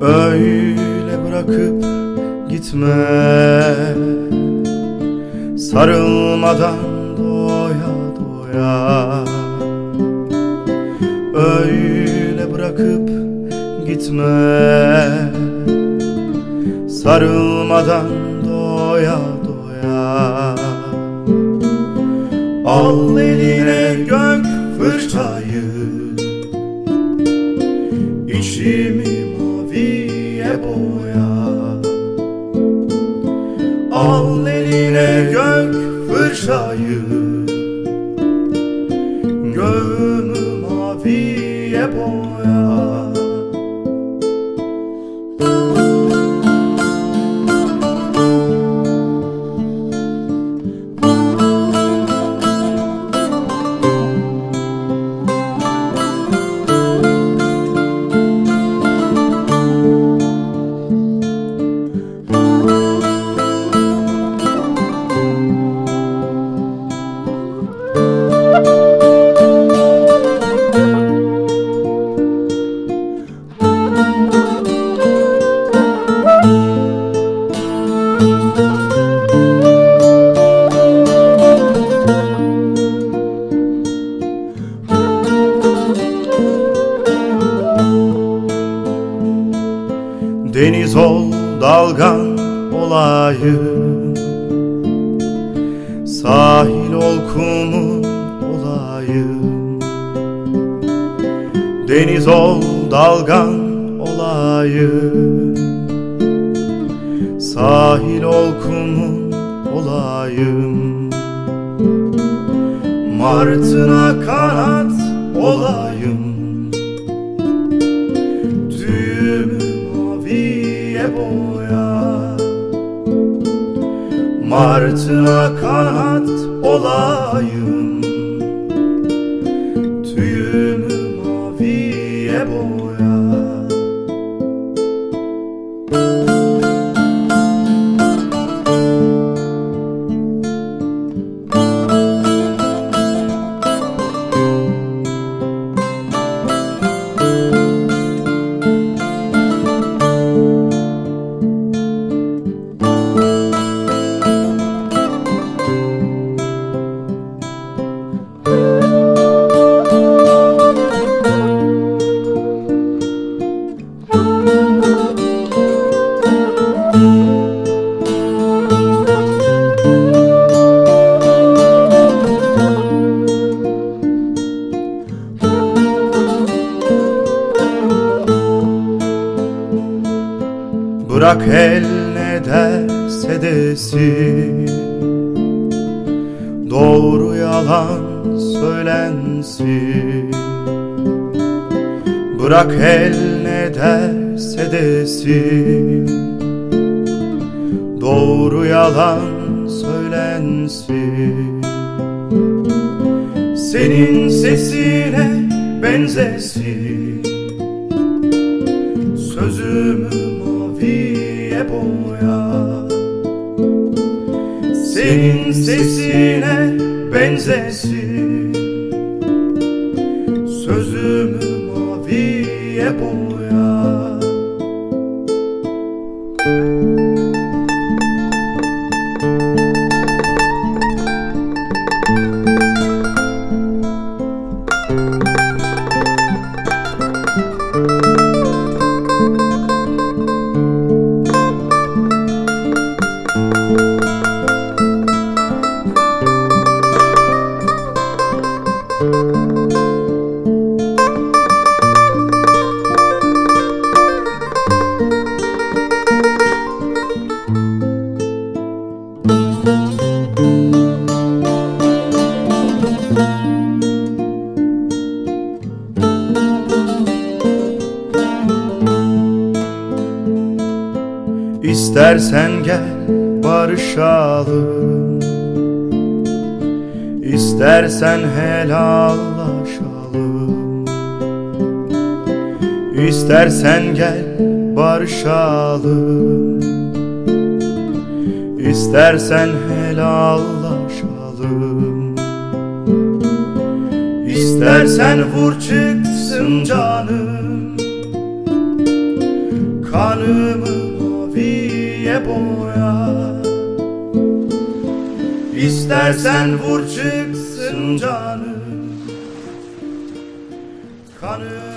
Öyle bırakıp gitme. Sarılmadan doya doya. Öyle bırakıp gitme. Sarılmadan doya doya. Al eline gök fırçayı. İçimi Al eline gök fırçayı Göğümü Deniz ol dalgan olayım Sahil ol kumun olayım Deniz ol dalgan olayım Sahil ol kumun olayım Martına kanat olayım Martına kanat olayım. Tüyümü maviye boya Bırak el ne derse desin. Doğru yalan söylensin. Bırak el ne derse desin. Doğru yalan söylensin. Senin sesine benzesin. Sözümü maviye boya. Senin sesine benzesin. Sözümü maviye boya İstersen gel barışalım. İstersen helallaşalım. İstersen gel barışalım İstersen helallaşalım. İstersen vur çıksın canım. Kanımı maviye boya. İstersen vur çıksın canım. Kanımı